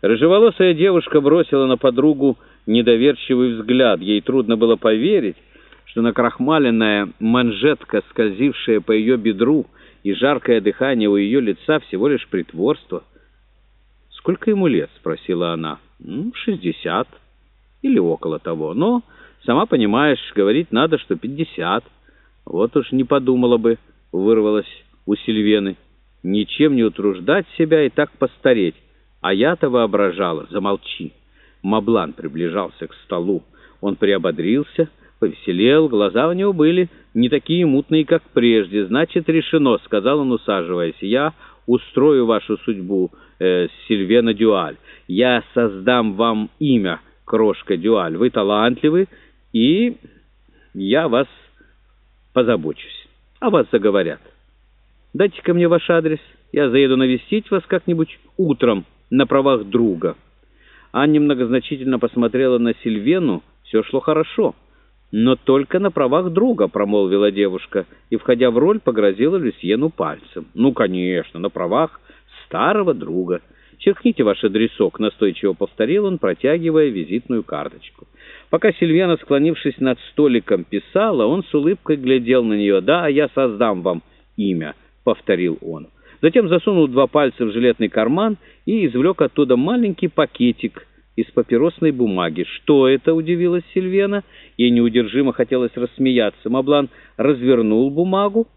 Рыжеволосая девушка бросила на подругу недоверчивый взгляд. Ей трудно было поверить, что накрахмаленная манжетка, скользившая по ее бедру, и жаркое дыхание у ее лица всего лишь притворство. «Сколько ему лет?» — спросила она. «Шестьдесят или около того. Но, сама понимаешь, говорить надо, что пятьдесят. Вот уж не подумала бы», — вырвалась у Сильвены. «Ничем не утруждать себя и так постареть. А я-то воображала. Замолчи». Маблан приближался к столу. Он приободрился, повеселел, глаза у него были не такие мутные, как прежде. «Значит, решено», — сказал он, усаживаясь. «Я устрою вашу судьбу, э, Сильвена Дюаль. Я создам вам имя, крошка Дюаль. Вы талантливы, и я вас позабочусь. О вас заговорят. Дайте-ка мне ваш адрес. Я заеду навестить вас как-нибудь утром на правах друга». Анна многозначительно посмотрела на Сильвену. Все шло хорошо. «Но только на правах друга», — промолвила девушка, и, входя в роль, погрозила Люсьену пальцем. «Ну, конечно, на правах старого друга. Черкните ваш адресок», — настойчиво повторил он, протягивая визитную карточку. Пока Сильвена, склонившись над столиком, писала, он с улыбкой глядел на нее. «Да, я создам вам имя», — повторил он. Затем засунул два пальца в жилетный карман и извлек оттуда маленький пакетик из папиросной бумаги. «Что это?» — удивилась Сильвена. Ей неудержимо хотелось рассмеяться. Маблан развернул бумагу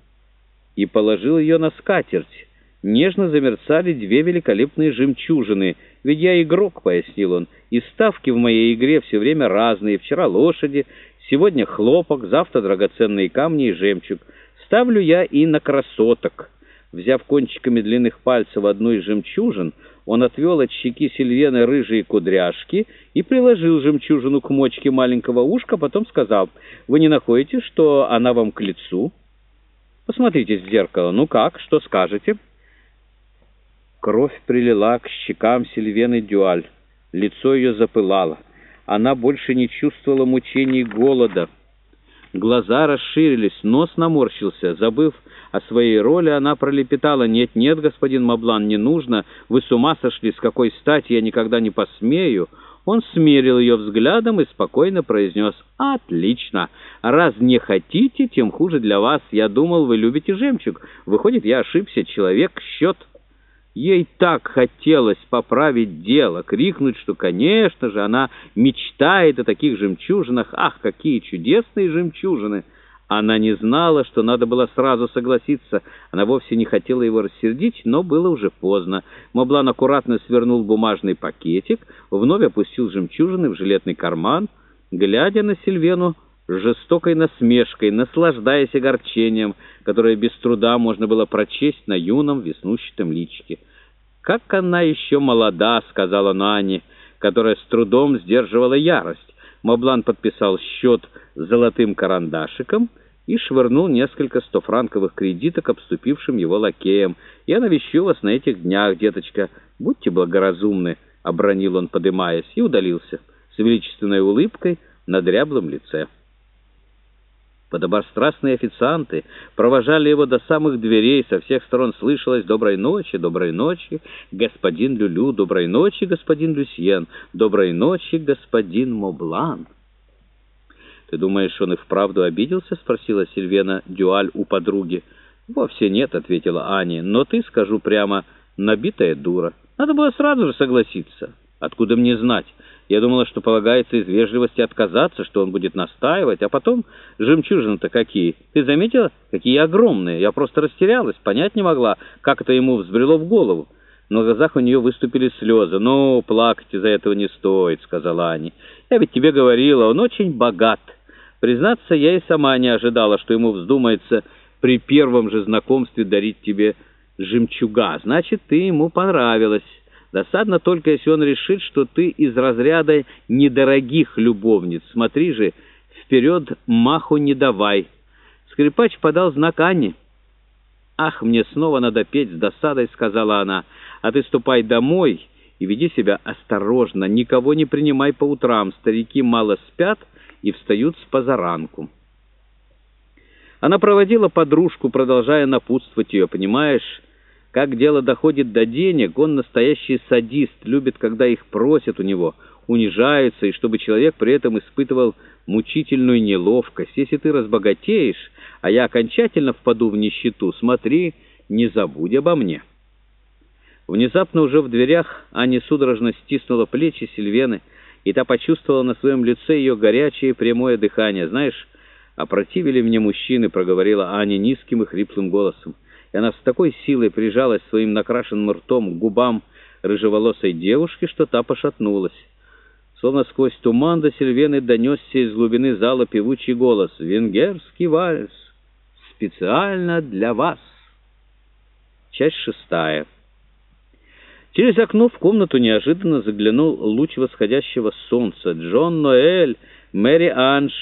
и положил ее на скатерть. Нежно замерцали две великолепные жемчужины. «Ведь я игрок», — пояснил он, — «и ставки в моей игре все время разные. Вчера лошади, сегодня хлопок, завтра драгоценные камни и жемчуг. Ставлю я и на красоток». Взяв кончиками длинных пальцев одну из жемчужин, он отвел от щеки Сильвены рыжие кудряшки и приложил жемчужину к мочке маленького ушка, потом сказал, «Вы не находите, что она вам к лицу? Посмотрите в зеркало. Ну как, что скажете?» Кровь прилила к щекам Сильвены Дюаль. Лицо ее запылало. Она больше не чувствовала мучений голода. Глаза расширились, нос наморщился. Забыв о своей роли, она пролепетала. «Нет, нет, господин Маблан, не нужно. Вы с ума сошли, с какой стати я никогда не посмею». Он смерил ее взглядом и спокойно произнес «Отлично! Раз не хотите, тем хуже для вас. Я думал, вы любите жемчуг. Выходит, я ошибся. Человек — счет». Ей так хотелось поправить дело, крикнуть, что, конечно же, она мечтает о таких жемчужинах. Ах, какие чудесные жемчужины! Она не знала, что надо было сразу согласиться. Она вовсе не хотела его рассердить, но было уже поздно. Моблан аккуратно свернул бумажный пакетик, вновь опустил жемчужины в жилетный карман. Глядя на Сильвену, жестокой насмешкой, наслаждаясь огорчением, которое без труда можно было прочесть на юном веснущатом личике. «Как она еще молода!» — сказала Нани, которая с трудом сдерживала ярость. Моблан подписал счет золотым карандашиком и швырнул несколько стофранковых кредиток обступившим его лакеем. «Я навещу вас на этих днях, деточка. Будьте благоразумны!» — обронил он, подымаясь, и удалился с величественной улыбкой на дряблом лице. Подобострастные официанты провожали его до самых дверей, со всех сторон слышалось «Доброй ночи, доброй ночи, господин Люлю, доброй ночи, господин Люсьен, доброй ночи, господин Моблан». «Ты думаешь, он и вправду обиделся?» — спросила Сильвена Дюаль у подруги. «Вовсе нет», — ответила Аня, — «но ты, скажу прямо, набитая дура. Надо было сразу же согласиться. Откуда мне знать?» Я думала, что полагается из вежливости отказаться, что он будет настаивать, а потом жемчужины-то какие. Ты заметила, какие огромные? Я просто растерялась, понять не могла, как это ему взбрело в голову. В глазах у нее выступили слезы. «Ну, плакать из-за этого не стоит», — сказала Аня. «Я ведь тебе говорила, он очень богат. Признаться, я и сама не ожидала, что ему вздумается при первом же знакомстве дарить тебе жемчуга. Значит, ты ему понравилась». Досадно только, если он решит, что ты из разряда недорогих любовниц. Смотри же, вперед маху не давай. Скрипач подал знак Анне. «Ах, мне снова надо петь с досадой», — сказала она. «А ты ступай домой и веди себя осторожно. Никого не принимай по утрам. Старики мало спят и встают с позаранку». Она проводила подружку, продолжая напутствовать ее, понимаешь... Как дело доходит до денег, он настоящий садист, любит, когда их просят у него, унижаются, и чтобы человек при этом испытывал мучительную неловкость. Если ты разбогатеешь, а я окончательно впаду в нищету, смотри, не забудь обо мне». Внезапно уже в дверях Аня судорожно стиснула плечи Сильвены, и та почувствовала на своем лице ее горячее прямое дыхание. «Знаешь, опротивили мне мужчины», — проговорила Аня низким и хриплым голосом. И она с такой силой прижалась своим накрашенным ртом к губам рыжеволосой девушки, что та пошатнулась. Словно сквозь туман до Сильвены донесся из глубины зала певучий голос. «Венгерский вальс! Специально для вас!» Часть шестая. Через окно в комнату неожиданно заглянул луч восходящего солнца. Джон Ноэль, Мэри Анж...